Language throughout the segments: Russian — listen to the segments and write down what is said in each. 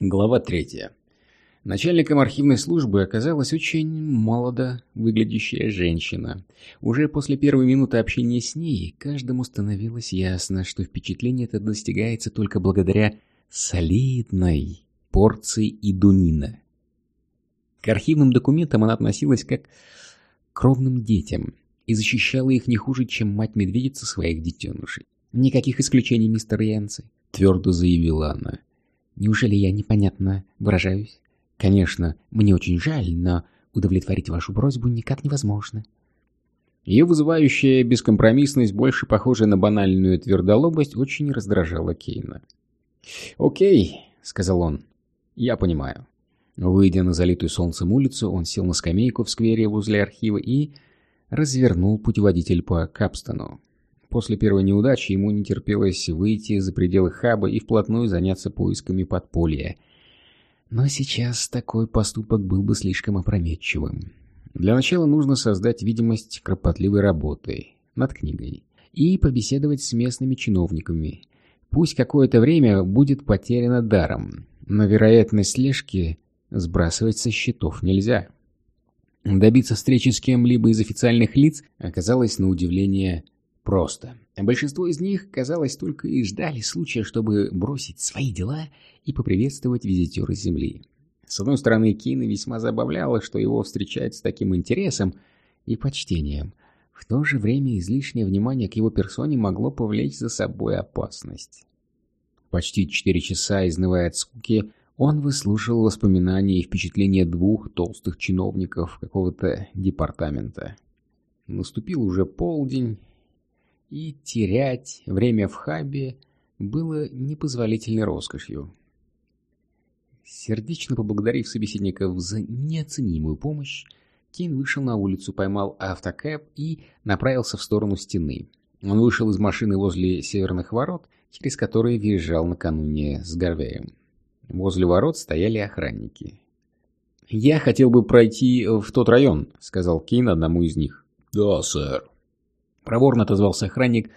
Глава третья. Начальником архивной службы оказалась очень молодо выглядящая женщина. Уже после первой минуты общения с ней каждому становилось ясно, что впечатление это достигается только благодаря солидной порции идунина. К архивным документам она относилась как к кровным детям и защищала их не хуже, чем мать-медведица своих детенышей. «Никаких исключений, мистер Янси», — твердо заявила она. Неужели я непонятно выражаюсь? Конечно, мне очень жаль, но удовлетворить вашу просьбу никак невозможно. Ее вызывающая бескомпромиссность, больше похожая на банальную твердолобость, очень раздражала Кейна. «Окей», — сказал он, — «я понимаю». Выйдя на залитую солнцем улицу, он сел на скамейку в сквере возле архива и развернул путеводитель по Капстону. После первой неудачи ему не терпелось выйти за пределы хаба и вплотную заняться поисками подполья. Но сейчас такой поступок был бы слишком опрометчивым. Для начала нужно создать видимость кропотливой работы над книгой и побеседовать с местными чиновниками. Пусть какое-то время будет потеряно даром, но вероятность слежки сбрасывать со счетов нельзя. Добиться встречи с кем-либо из официальных лиц оказалось на удивление просто. Большинство из них, казалось, только и ждали случая, чтобы бросить свои дела и поприветствовать визитера Земли. С одной стороны, Кина весьма забавляло, что его встречают с таким интересом и почтением. В то же время излишнее внимание к его персоне могло повлечь за собой опасность. Почти четыре часа, изнывая от скуки, он выслушал воспоминания и впечатления двух толстых чиновников какого-то департамента. Наступил уже полдень, и терять время в хабе было непозволительной роскошью. Сердечно поблагодарив собеседников за неоценимую помощь, Кейн вышел на улицу, поймал автокэп и направился в сторону стены. Он вышел из машины возле северных ворот, через которые въезжал накануне с Гарвеем. Возле ворот стояли охранники. «Я хотел бы пройти в тот район», — сказал Кейн одному из них. «Да, сэр», Проворно отозвался охранник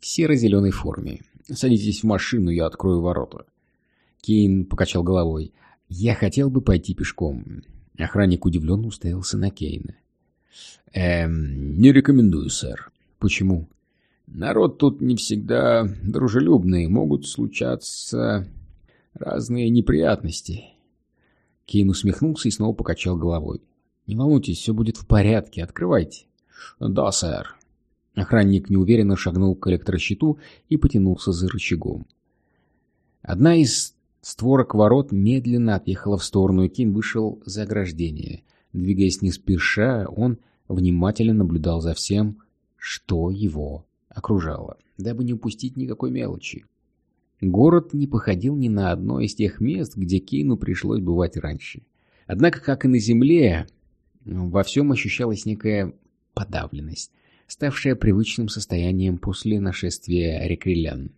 в серо-зеленой форме. «Садитесь в машину, я открою ворота». Кейн покачал головой. «Я хотел бы пойти пешком». Охранник удивленно уставился на Кейна. «Эм, не рекомендую, сэр». «Почему?» «Народ тут не всегда дружелюбный, могут случаться разные неприятности». Кейн усмехнулся и снова покачал головой. «Не волнуйтесь, все будет в порядке, открывайте». «Да, сэр». Охранник неуверенно шагнул к электрощиту и потянулся за рычагом. Одна из створок ворот медленно отъехала в сторону, и Кин вышел за ограждение. Двигаясь не спеша, он внимательно наблюдал за всем, что его окружало, дабы не упустить никакой мелочи. Город не походил ни на одно из тех мест, где Кейну пришлось бывать раньше. Однако, как и на земле, во всем ощущалась некая подавленность ставшее привычным состоянием после нашествия рекрилян.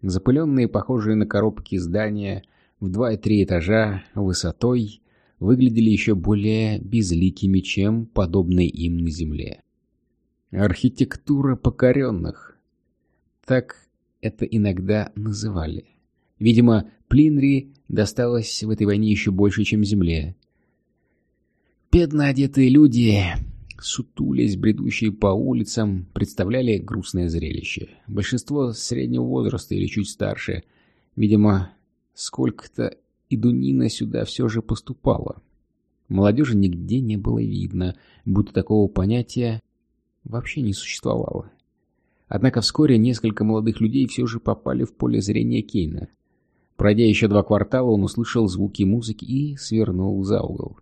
Запыленные, похожие на коробки здания в два и три этажа высотой, выглядели еще более безликими, чем подобные им на земле. Архитектура покоренных. Так это иногда называли. Видимо, Плинри досталось в этой войне еще больше, чем земле. Бедно одетые люди сутулясь, бредущие по улицам, представляли грустное зрелище. Большинство среднего возраста или чуть старше. Видимо, сколько-то идунина сюда все же поступало. Молодежи нигде не было видно, будто такого понятия вообще не существовало. Однако вскоре несколько молодых людей все же попали в поле зрения Кейна. Пройдя еще два квартала, он услышал звуки музыки и свернул за угол.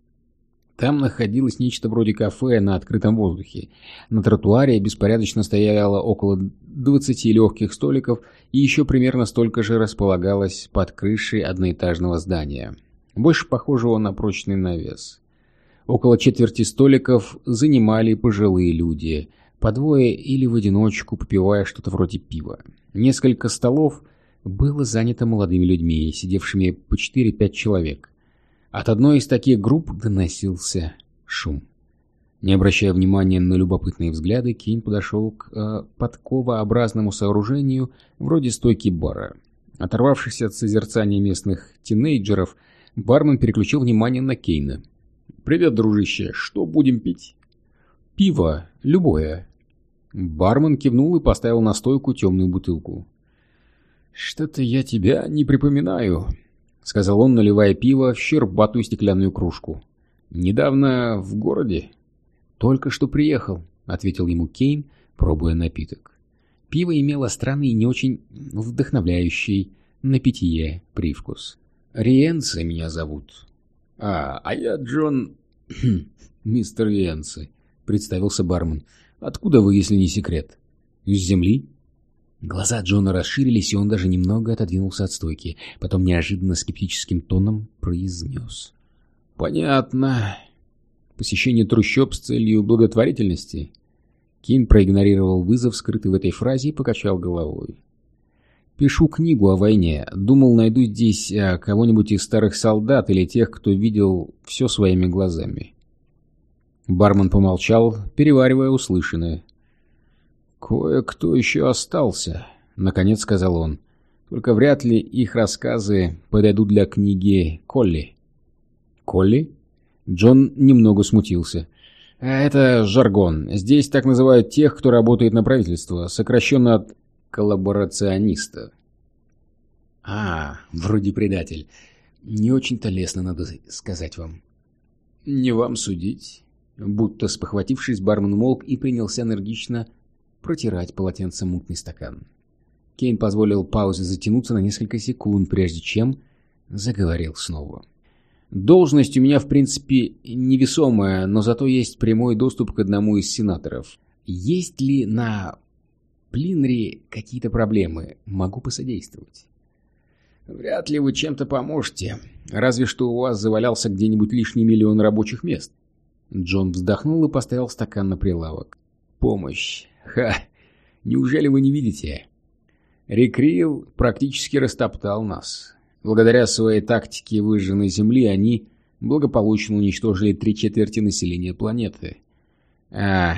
Там находилось нечто вроде кафе на открытом воздухе. На тротуаре беспорядочно стояло около 20 легких столиков и еще примерно столько же располагалось под крышей одноэтажного здания, больше похожего на прочный навес. Около четверти столиков занимали пожилые люди, по двое или в одиночку, попивая что-то вроде пива. Несколько столов было занято молодыми людьми, сидевшими по 4-5 человек – от одной из таких групп доносился шум. Не обращая внимания на любопытные взгляды, Кейн подошел к э, подковообразному сооружению вроде стойки бара. Оторвавшись от созерцания местных тинейджеров, бармен переключил внимание на Кейна. «Привет, дружище, что будем пить?» «Пиво, любое». Бармен кивнул и поставил на стойку темную бутылку. «Что-то я тебя не припоминаю», — сказал он, наливая пиво в щербатую стеклянную кружку. «Недавно в городе?» «Только что приехал», — ответил ему Кейн, пробуя напиток. Пиво имело странный и не очень вдохновляющий на питье привкус. «Риенце меня зовут». «А, а я Джон...» «Мистер Риенце», — представился бармен. «Откуда вы, если не секрет?» «Из земли?» Глаза Джона расширились, и он даже немного отодвинулся от стойки. Потом неожиданно скептическим тоном произнес. «Понятно. Посещение трущоб с целью благотворительности?» Кин проигнорировал вызов, скрытый в этой фразе, и покачал головой. «Пишу книгу о войне. Думал, найду здесь а, кого-нибудь из старых солдат или тех, кто видел все своими глазами». Бармен помолчал, переваривая услышанное. «Кое-кто еще остался», — наконец сказал он. «Только вряд ли их рассказы подойдут для книги Колли». «Колли?» Джон немного смутился. А это жаргон. Здесь так называют тех, кто работает на правительство, сокращенно от коллаборациониста. А, вроде предатель. Не очень-то лестно, надо сказать вам. Не вам судить. Будто спохватившись, бармен молк и принялся энергично протирать полотенцем мутный стакан. Кейн позволил паузе затянуться на несколько секунд, прежде чем заговорил снова. — Должность у меня, в принципе, невесомая, но зато есть прямой доступ к одному из сенаторов. Есть ли на Плинри какие-то проблемы? Могу посодействовать. Вряд ли вы чем-то поможете. Разве что у вас завалялся где-нибудь лишний миллион рабочих мест. Джон вздохнул и поставил стакан на прилавок. Помощь. Ха! Неужели вы не видите? Рекрил практически растоптал нас. Благодаря своей тактике выжженной Земли они благополучно уничтожили три четверти населения планеты. А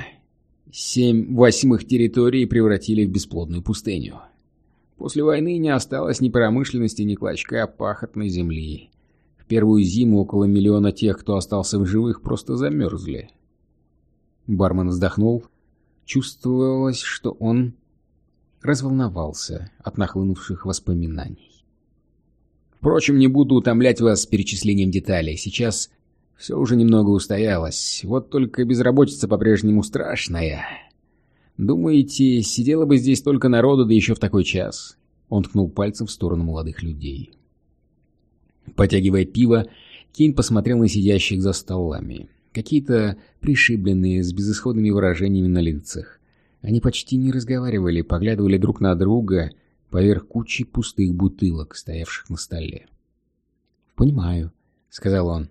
семь восьмых территорий превратили в бесплодную пустыню. После войны не осталось ни промышленности, ни клочка пахотной земли. В первую зиму около миллиона тех, кто остался в живых, просто замерзли. Бармен вздохнул. Чувствовалось, что он разволновался от нахлынувших воспоминаний. Впрочем, не буду утомлять вас перечислением деталей. Сейчас все уже немного устоялось. Вот только безработица по-прежнему страшная. Думаете, сидело бы здесь только народу, да еще в такой час?» Он ткнул пальцем в сторону молодых людей. Потягивая пиво, Кейн посмотрел на сидящих за столами. Какие-то пришибленные, с безысходными выражениями на лицах. Они почти не разговаривали, поглядывали друг на друга поверх кучи пустых бутылок, стоявших на столе. «Понимаю», — сказал он.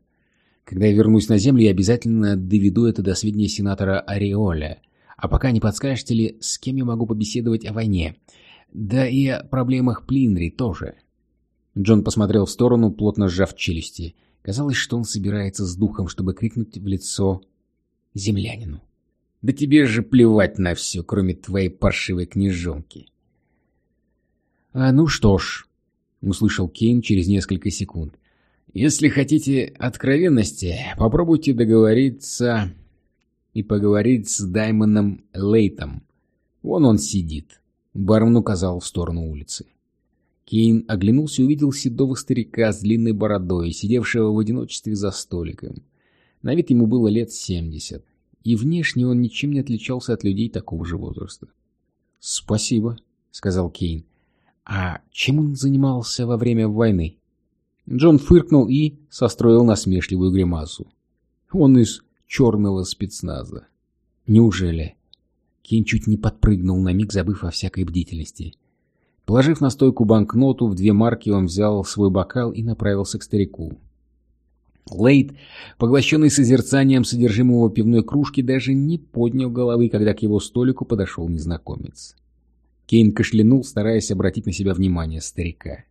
«Когда я вернусь на Землю, я обязательно доведу это до сведения сенатора Ореоля. А пока не подскажете ли, с кем я могу побеседовать о войне? Да и о проблемах Плинри тоже». Джон посмотрел в сторону, плотно сжав челюсти. Казалось, что он собирается с духом, чтобы крикнуть в лицо землянину. «Да тебе же плевать на все, кроме твоей паршивой книжонки!» «А ну что ж», — услышал Кейн через несколько секунд. «Если хотите откровенности, попробуйте договориться и поговорить с Даймоном Лейтом. Вон он сидит», — бармен указал в сторону улицы. Кейн оглянулся и увидел седого старика с длинной бородой, сидевшего в одиночестве за столиком. На вид ему было лет семьдесят, и внешне он ничем не отличался от людей такого же возраста. «Спасибо», — сказал Кейн. А чем он занимался во время войны? Джон фыркнул и состроил насмешливую гримасу. Он из черного спецназа. Неужели? Кен чуть не подпрыгнул на миг, забыв о всякой бдительности. Положив на стойку банкноту в две марки, он взял свой бокал и направился к старику. Лейд, поглощенный созерцанием содержимого пивной кружки, даже не поднял головы, когда к его столику подошел незнакомец. Кейн кашлянул, стараясь обратить на себя внимание старика.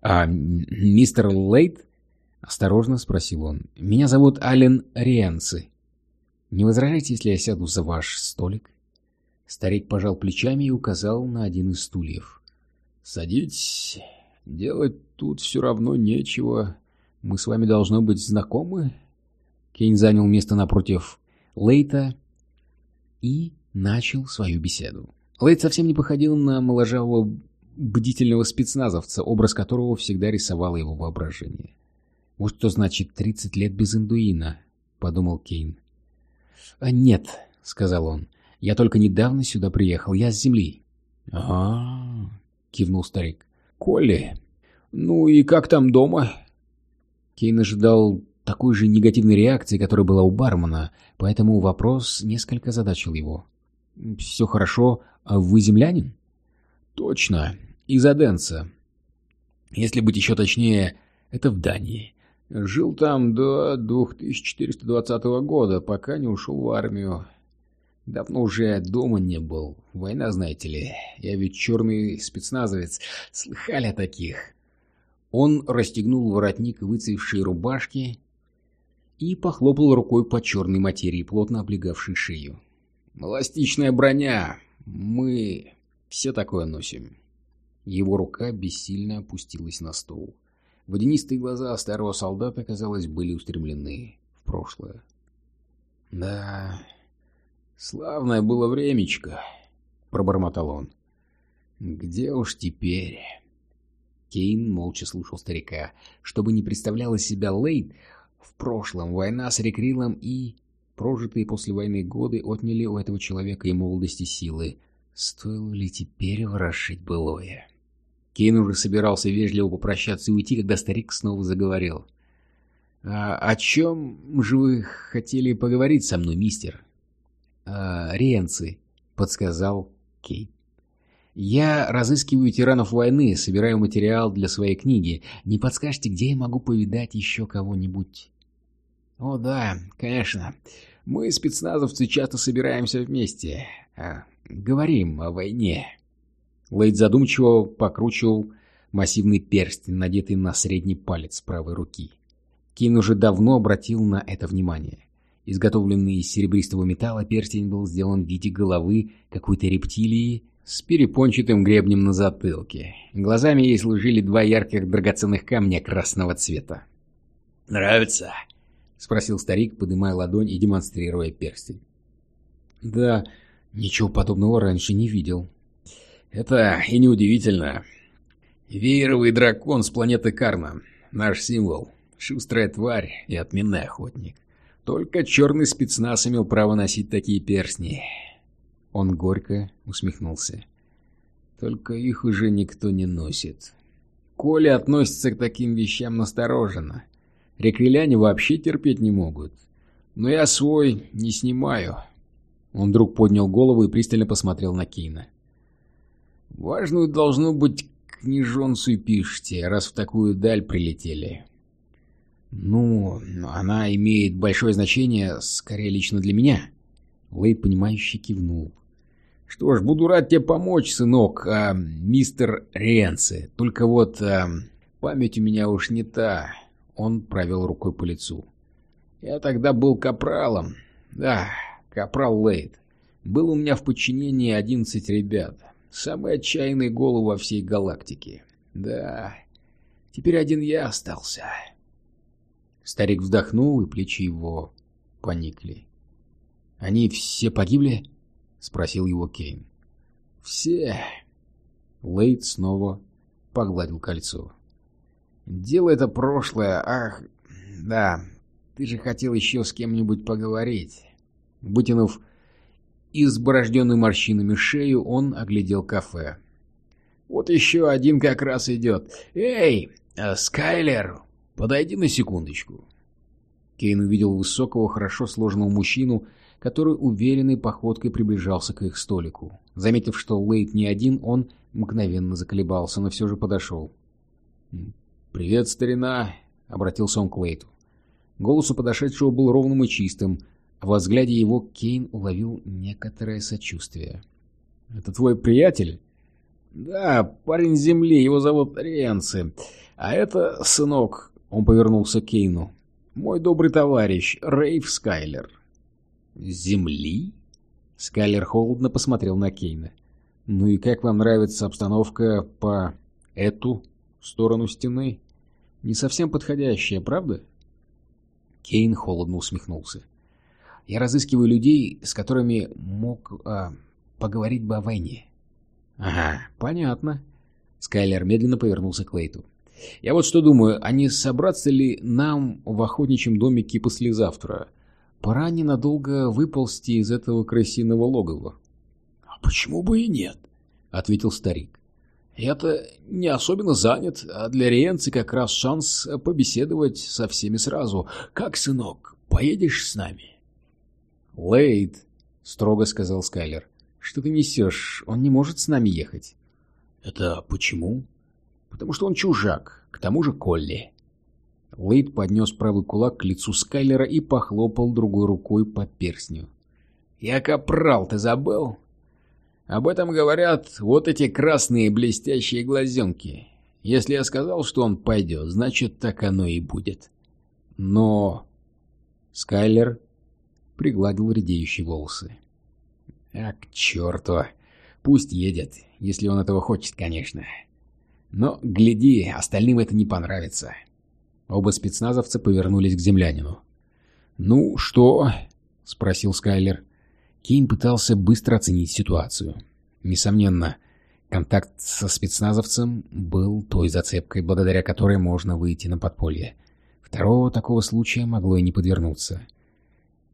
«А мистер Лейт?» — осторожно спросил он. «Меня зовут Ален Рианци. Не возражайте, если я сяду за ваш столик?» Старик пожал плечами и указал на один из стульев. «Садитесь». Делать тут все равно нечего. Мы с вами должны быть знакомы?» Кейн занял место напротив Лейта и начал свою беседу. Лейт совсем не походил на моложавого бдительного спецназовца, образ которого всегда рисовало его воображение. «Вот что значит тридцать лет без индуина», — подумал Кейн. «А нет», — сказал он, — «я только недавно сюда приехал, я с земли». «А-а-а», кивнул старик. «Колли, ну и как там дома?» Кейн ожидал такой же негативной реакции, которая была у бармена, поэтому вопрос несколько задачил его. «Все хорошо, а вы землянин?» «Точно, из Аденса. Если быть еще точнее, это в Дании. Жил там до 2420 года, пока не ушел в армию. Давно уже дома не был. Война, знаете ли. Я ведь черный спецназовец. Слыхали о таких?» Он расстегнул воротник выцвевшей рубашки и похлопал рукой по черной материи, плотно облегавшей шею. «Эластичная броня! Мы все такое носим». Его рука бессильно опустилась на стол. Водянистые глаза старого солдата, казалось, были устремлены в прошлое. «Да, славное было времечко», — пробормотал он. «Где уж теперь?» Кейн молча слушал старика. Чтобы не представлял из себя Лейд, в прошлом война с Рекрилом и прожитые после войны годы отняли у этого человека и молодости силы. Стоило ли теперь ворошить былое? Кейн уже собирался вежливо попрощаться и уйти, когда старик снова заговорил. «А «О чем же вы хотели поговорить со мной, мистер?» «О Риенцы», — подсказал Кейн. «Я разыскиваю тиранов войны, собираю материал для своей книги. Не подскажете, где я могу повидать еще кого-нибудь?» «О да, конечно. Мы, спецназовцы, часто собираемся вместе. А, говорим о войне». Лейд задумчиво покручивал массивный перстень, надетый на средний палец правой руки. Кин уже давно обратил на это внимание. Изготовленный из серебристого металла перстень был сделан в виде головы какой-то рептилии с перепончатым гребнем на затылке. Глазами ей служили два ярких драгоценных камня красного цвета. «Нравится?» — спросил старик, поднимая ладонь и демонстрируя перстень. «Да, ничего подобного раньше не видел». «Это и неудивительно. Вееровый дракон с планеты Карна. Наш символ. Шустрая тварь и отменный охотник. Только черный спецназ имел право носить такие перстни». Он горько усмехнулся. «Только их уже никто не носит. Коля относится к таким вещам настороженно». Реквиляне вообще терпеть не могут. Но я свой не снимаю. Он вдруг поднял голову и пристально посмотрел на Кейна. Важную должно быть книжонцу пишите, раз в такую даль прилетели. Ну, она имеет большое значение, скорее лично для меня. Лэй, понимающе кивнул. Что ж, буду рад тебе помочь, сынок, а, мистер Ренце. Только вот а, память у меня уж не та. Он провел рукой по лицу. «Я тогда был капралом. Да, капрал Лейд. Был у меня в подчинении одиннадцать ребят. Самые отчаянные головы во всей галактике. Да, теперь один я остался». Старик вздохнул, и плечи его поникли. «Они все погибли?» — спросил его Кейн. «Все». Лейд снова погладил кольцо. Дело это прошлое, ах, да, ты же хотел еще с кем-нибудь поговорить. Вытянув изборожденную морщинами шею, он оглядел кафе. Вот еще один как раз идет. Эй, э, Скайлер, подойди на секундочку. Кейн увидел высокого, хорошо сложенного мужчину, который уверенной походкой приближался к их столику. Заметив, что Лейт не один, он мгновенно заколебался, но все же подошел. «Привет, старина!» — обратился он к Лейту. Голос у подошедшего был ровным и чистым, а во взгляде его Кейн уловил некоторое сочувствие. «Это твой приятель?» «Да, парень земли, его зовут Ренци. А это, сынок...» — он повернулся к Кейну. «Мой добрый товарищ, Рейв Скайлер». «Земли?» Скайлер холодно посмотрел на Кейна. «Ну и как вам нравится обстановка по эту сторону стены. Не совсем подходящее, правда? Кейн холодно усмехнулся. Я разыскиваю людей, с которыми мог а, поговорить бы о войне. Ага, понятно. Скайлер медленно повернулся к Лейту. Я вот что думаю, а не собраться ли нам в охотничьем домике послезавтра? Пора ненадолго выползти из этого крысиного логова. — А почему бы и нет? — ответил старик. — Я-то не особенно занят, а для Риенцы как раз шанс побеседовать со всеми сразу. Как, сынок, поедешь с нами? — Лейд, — строго сказал Скайлер, — что ты несешь? Он не может с нами ехать. — Это почему? Потому что он чужак, к тому же Колли. Лейд поднес правый кулак к лицу Скайлера и похлопал другой рукой по перстню. «Я капрал, ты забыл? Об этом говорят вот эти красные блестящие глазенки. Если я сказал, что он пойдет, значит, так оно и будет». «Но...» Скайлер пригладил редеющие волосы. «А к черту! Пусть едет, если он этого хочет, конечно. Но, гляди, остальным это не понравится. Оба спецназовца повернулись к землянину. «Ну, что?» — спросил Скайлер. Кейн пытался быстро оценить ситуацию. Несомненно, контакт со спецназовцем был той зацепкой, благодаря которой можно выйти на подполье. Второго такого случая могло и не подвернуться.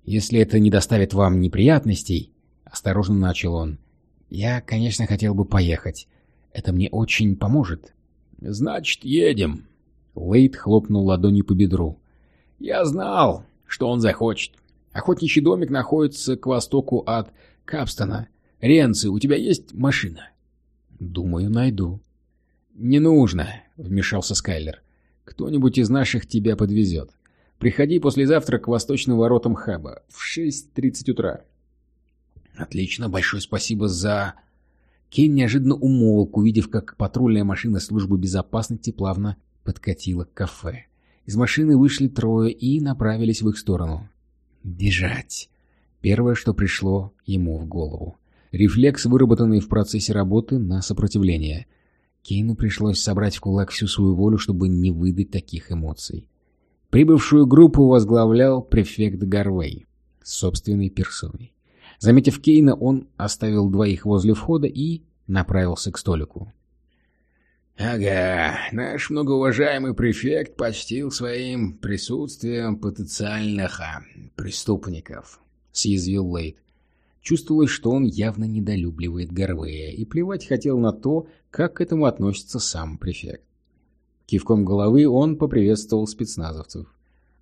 «Если это не доставит вам неприятностей», — осторожно начал он, — «я, конечно, хотел бы поехать. Это мне очень поможет. Значит, едем. Лейд хлопнул ладонью по бедру. Я знал, что он захочет. Охотничий домик находится к востоку от Капстона. Ренци, у тебя есть машина? Думаю, найду. Не нужно, вмешался Скайлер. Кто-нибудь из наших тебя подвезет. Приходи послезавтра к восточным воротам хаба в 6.30 утра. Отлично, большое спасибо за... Кен неожиданно умолк, увидев, как патрульная машина службы безопасности плавно подкатила к кафе. Из машины вышли трое и направились в их сторону. Бежать. Первое, что пришло ему в голову. Рефлекс, выработанный в процессе работы на сопротивление. Кейну пришлось собрать в кулак всю свою волю, чтобы не выдать таких эмоций. Прибывшую группу возглавлял префект Гарвей собственной персоной. Заметив Кейна, он оставил двоих возле входа и направился к столику. «Ага, наш многоуважаемый префект почтил своим присутствием потенциальных а, преступников», — съязвил Лейд. Чувствовалось, что он явно недолюбливает Гарвея и плевать хотел на то, как к этому относится сам префект. Кивком головы он поприветствовал спецназовцев.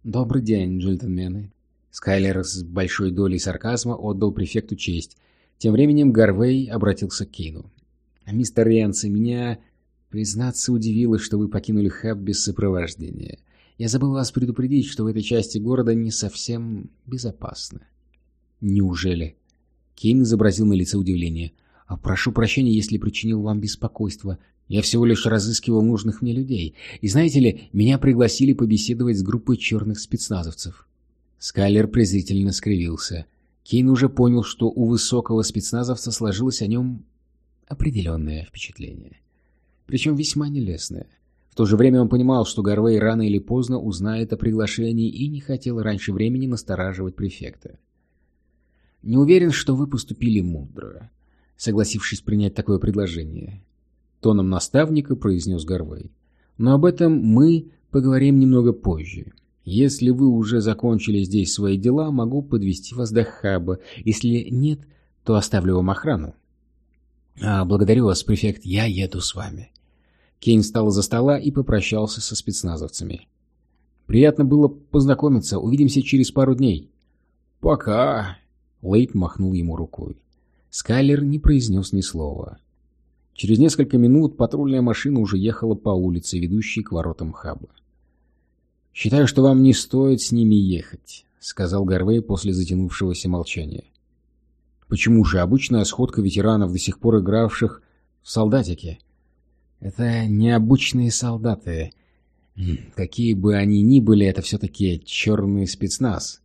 «Добрый день, джентльмены. Скайлер с большой долей сарказма отдал префекту честь. Тем временем Гарвей обратился к Кейну. «Мистер Ренци, меня, признаться, удивило, что вы покинули хаб без сопровождения. Я забыл вас предупредить, что в этой части города не совсем безопасно». «Неужели?» Кейн изобразил на лице удивление. «А «Прошу прощения, если причинил вам беспокойство. Я всего лишь разыскивал нужных мне людей. И знаете ли, меня пригласили побеседовать с группой черных спецназовцев». Скайлер презрительно скривился. Кейн уже понял, что у высокого спецназовца сложилось о нем определенное впечатление. Причем весьма нелестное. В то же время он понимал, что Гарвей рано или поздно узнает о приглашении и не хотел раньше времени настораживать префекта. «Не уверен, что вы поступили мудро, согласившись принять такое предложение», — тоном наставника произнес Гарвей. «Но об этом мы поговорим немного позже». Если вы уже закончили здесь свои дела, могу подвести вас до хаба. Если нет, то оставлю вам охрану. А, благодарю вас, префект, я еду с вами. Кейн встал за стола и попрощался со спецназовцами. Приятно было познакомиться. Увидимся через пару дней. Пока. Лейт махнул ему рукой. Скайлер не произнес ни слова. Через несколько минут патрульная машина уже ехала по улице, ведущей к воротам хаба. «Считаю, что вам не стоит с ними ехать», — сказал Гарвей после затянувшегося молчания. «Почему же обычная сходка ветеранов, до сих пор игравших в солдатике?» «Это необычные солдаты. Какие бы они ни были, это все-таки черный спецназ».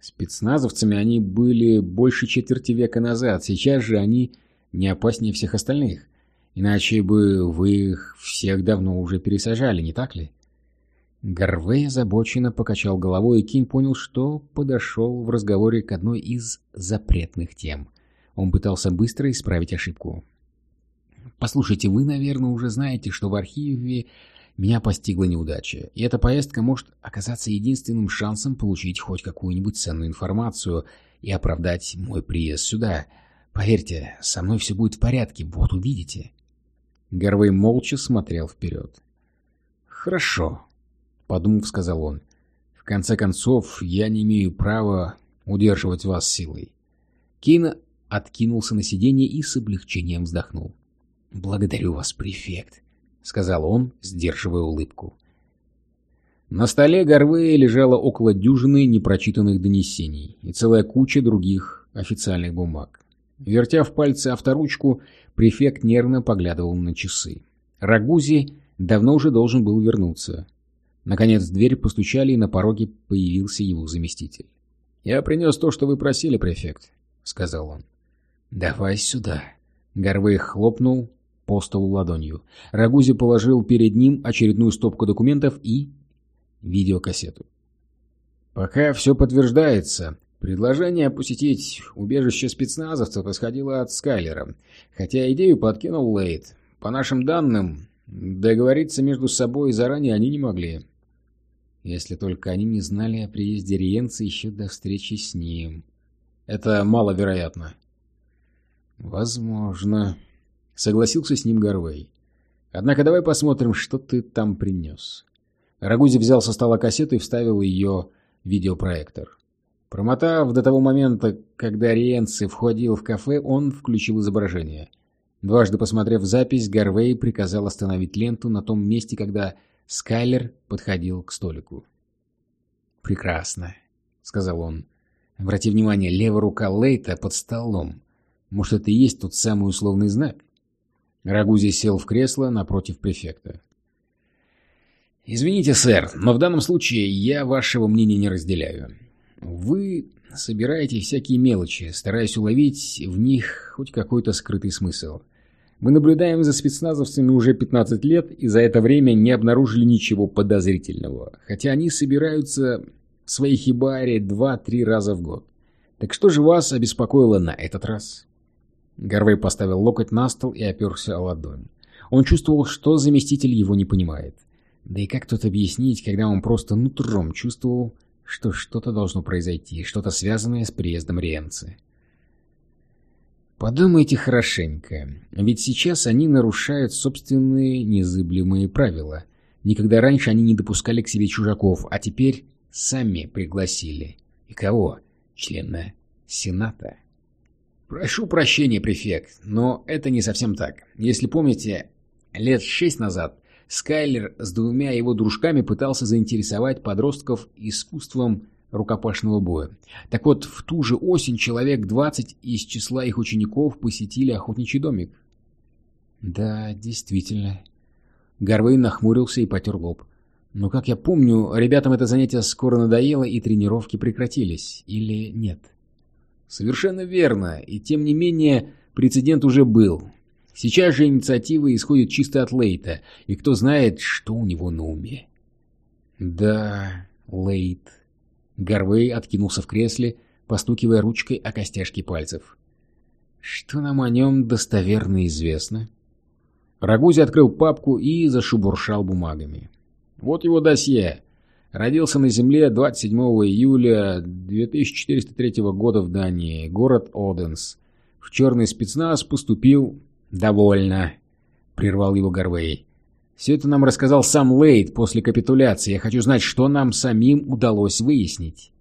Спецназовцами они были больше четверти века назад, сейчас же они не опаснее всех остальных. Иначе бы вы их всех давно уже пересажали, не так ли? Гарвей озабоченно покачал головой, и Кинь понял, что подошел в разговоре к одной из запретных тем. Он пытался быстро исправить ошибку. «Послушайте, вы, наверное, уже знаете, что в архиве меня постигла неудача, и эта поездка может оказаться единственным шансом получить хоть какую-нибудь ценную информацию и оправдать мой приезд сюда. Поверьте, со мной все будет в порядке, вот увидите». Гарвей молча смотрел вперед. «Хорошо», подумав, сказал он. «В конце концов, я не имею права удерживать вас силой». Кейна откинулся на сиденье и с облегчением вздохнул. «Благодарю вас, префект», — сказал он, сдерживая улыбку. На столе Гарвея лежало около дюжины непрочитанных донесений и целая куча других официальных бумаг. Вертя в пальце авторучку, префект нервно поглядывал на часы. Рагузи давно уже должен был вернуться. Наконец в дверь постучали, и на пороге появился его заместитель. «Я принес то, что вы просили, префект», — сказал он. «Давай сюда». Гарвей хлопнул по столу ладонью. Рагузи положил перед ним очередную стопку документов и видеокассету. «Пока все подтверждается. Предложение посетить убежище спецназовцев исходило от Скайлера, хотя идею подкинул Лейт. По нашим данным, договориться между собой заранее они не могли. Если только они не знали о приезде Риенца еще до встречи с ним. Это маловероятно. Возможно. Согласился с ним Гарвей. Однако давай посмотрим, что ты там принес. Рагузи взял со стола кассету и вставил ее в видеопроектор. Промотав до того момента, когда Риенци входил в кафе, он включил изображение. Дважды посмотрев запись, Гарвей приказал остановить ленту на том месте, когда Скайлер подходил к столику. «Прекрасно», — сказал он. «Обрати внимание, левая рука Лейта под столом. Может, это и есть тот самый условный знак?» Рагузи сел в кресло напротив префекта. «Извините, сэр, но в данном случае я вашего мнения не разделяю. Вы собираете всякие мелочи, стараясь уловить в них хоть какой-то скрытый смысл. Мы наблюдаем за спецназовцами уже 15 лет и за это время не обнаружили ничего подозрительного, хотя они собираются в своей хибаре 2-3 раза в год. Так что же вас обеспокоило на этот раз? Гарвей поставил локоть на стол и оперся о ладонь. Он чувствовал, что заместитель его не понимает. Да и как тут объяснить, когда он просто нутром чувствовал, что что-то должно произойти, что-то связанное с приездом Риенцы. Подумайте хорошенько, ведь сейчас они нарушают собственные незыблемые правила. Никогда раньше они не допускали к себе чужаков, а теперь сами пригласили. И кого? Члена Сената. Прошу прощения, префект, но это не совсем так. Если помните, лет шесть назад Скайлер с двумя его дружками пытался заинтересовать подростков искусством рукопашного боя. Так вот, в ту же осень человек 20 из числа их учеников посетили охотничий домик. Да, действительно. Гарвей нахмурился и потер лоб. Но, как я помню, ребятам это занятие скоро надоело и тренировки прекратились. Или нет? Совершенно верно. И тем не менее, прецедент уже был. Сейчас же инициатива исходит чисто от Лейта, и кто знает, что у него на уме. Да, Лейт. Гарвей откинулся в кресле, постукивая ручкой о костяшки пальцев. «Что нам о нем достоверно известно?» Рагузи открыл папку и зашубуршал бумагами. «Вот его досье. Родился на Земле 27 июля 2403 года в Дании, город Оденс. В черный спецназ поступил...» «Довольно», — прервал его Гарвей. Все это нам рассказал сам Лейд после капитуляции. Я хочу знать, что нам самим удалось выяснить.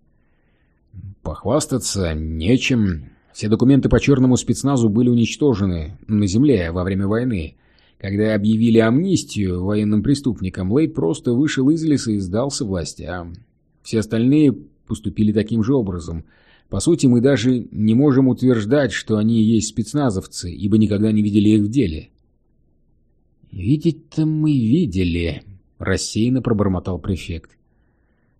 Похвастаться нечем. Все документы по черному спецназу были уничтожены на земле во время войны. Когда объявили амнистию военным преступникам, Лейд просто вышел из леса и сдался властям. Все остальные поступили таким же образом. По сути, мы даже не можем утверждать, что они есть спецназовцы, ибо никогда не видели их в деле. «Видеть-то мы видели», — рассеянно пробормотал префект.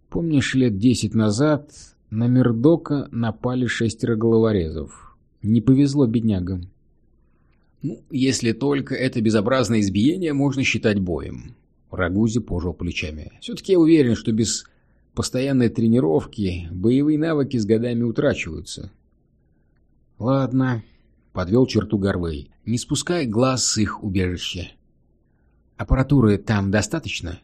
«Помнишь, лет десять назад на Мердока напали шестеро головорезов? Не повезло беднягам». Ну, если только это безобразное избиение можно считать боем. Рагузи пожал плечами. Все-таки я уверен, что без постоянной тренировки боевые навыки с годами утрачиваются. Ладно, подвел черту Гарвей, не спускай глаз с их убежища. Аппаратуры там достаточно?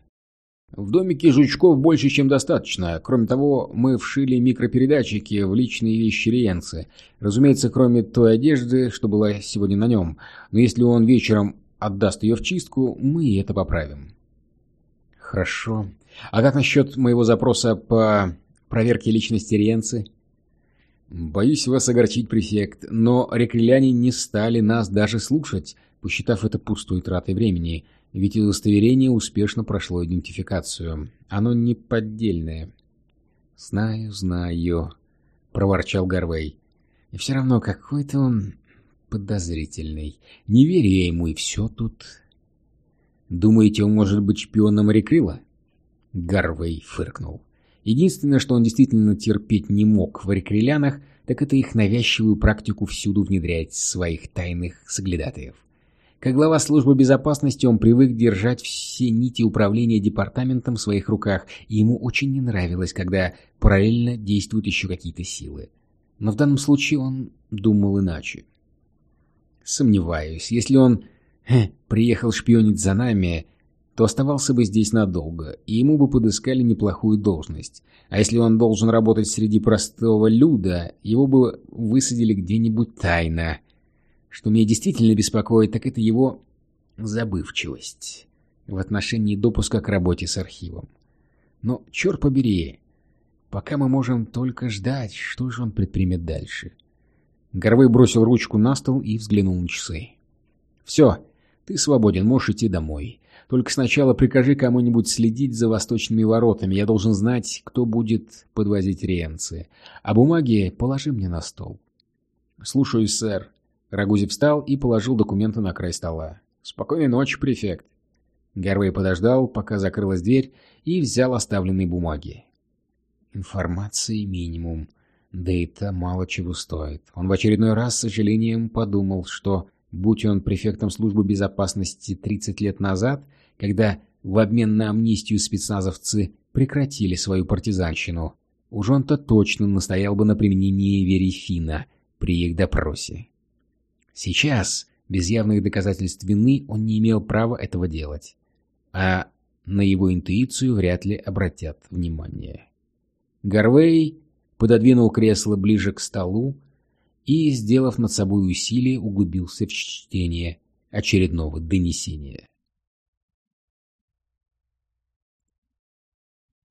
В домике жучков больше, чем достаточно. Кроме того, мы вшили микропередатчики в личные вещи Риенцы. Разумеется, кроме той одежды, что была сегодня на нем. Но если он вечером отдаст ее в чистку, мы это поправим. Хорошо. А как насчет моего запроса по проверке личности Риенцы? Боюсь вас огорчить, префект, но рекреляне не стали нас даже слушать, посчитав это пустой тратой времени. Ведь удостоверение успешно прошло идентификацию. Оно не поддельное. «Знаю, знаю», — проворчал Гарвей. «И все равно какой-то он подозрительный. Не верю я ему, и все тут...» «Думаете, он может быть шпионом Рекрила?» Гарвей фыркнул. Единственное, что он действительно терпеть не мог в рекрелянах, так это их навязчивую практику всюду внедрять своих тайных соглядатаев. Как глава службы безопасности он привык держать все нити управления департаментом в своих руках, и ему очень не нравилось, когда параллельно действуют еще какие-то силы. Но в данном случае он думал иначе. Сомневаюсь, если он хе, приехал шпионить за нами, то оставался бы здесь надолго, и ему бы подыскали неплохую должность. А если он должен работать среди простого люда, его бы высадили где-нибудь тайно — что меня действительно беспокоит, так это его забывчивость в отношении допуска к работе с архивом. Но, черт побери, пока мы можем только ждать, что же он предпримет дальше. Горвей бросил ручку на стол и взглянул на часы. «Все, ты свободен, можешь идти домой. Только сначала прикажи кому-нибудь следить за восточными воротами. Я должен знать, кто будет подвозить ренцы. А бумаги положи мне на стол». «Слушаюсь, сэр», Рагузи встал и положил документы на край стола. «Спокойной ночи, префект». Гарвей подождал, пока закрылась дверь, и взял оставленные бумаги. Информации минимум. Это мало чего стоит. Он в очередной раз с сожалением подумал, что, будь он префектом службы безопасности 30 лет назад, когда в обмен на амнистию спецназовцы прекратили свою партизанщину, уж он-то точно настоял бы на применении верифина при их допросе. Сейчас, без явных доказательств вины, он не имел права этого делать. А на его интуицию вряд ли обратят внимание. Гарвей пододвинул кресло ближе к столу и, сделав над собой усилие, углубился в чтение очередного донесения.